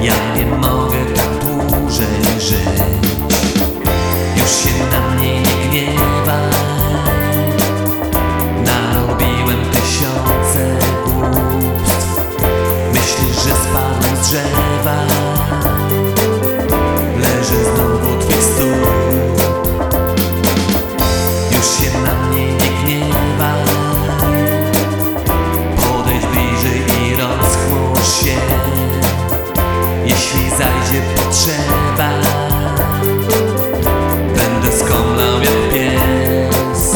Yeah. jeśli zajdzie potrzeba Będę skomlał jak pies.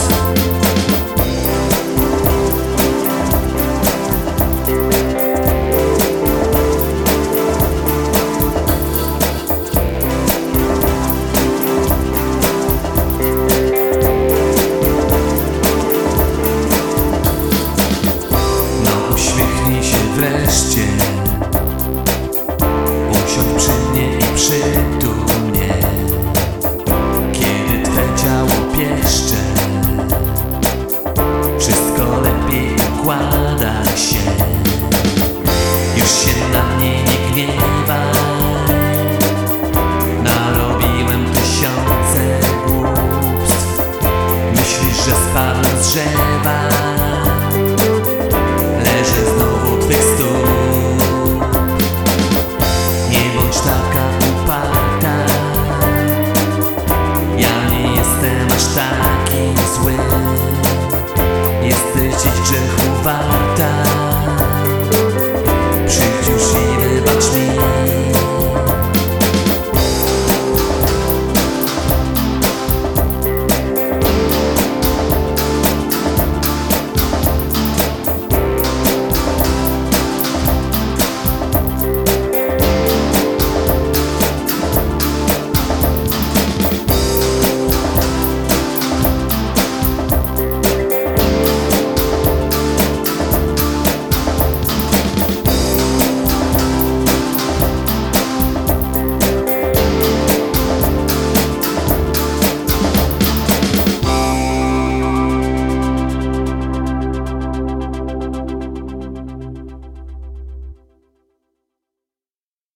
No uśmiechnij się wreszcie przy i przy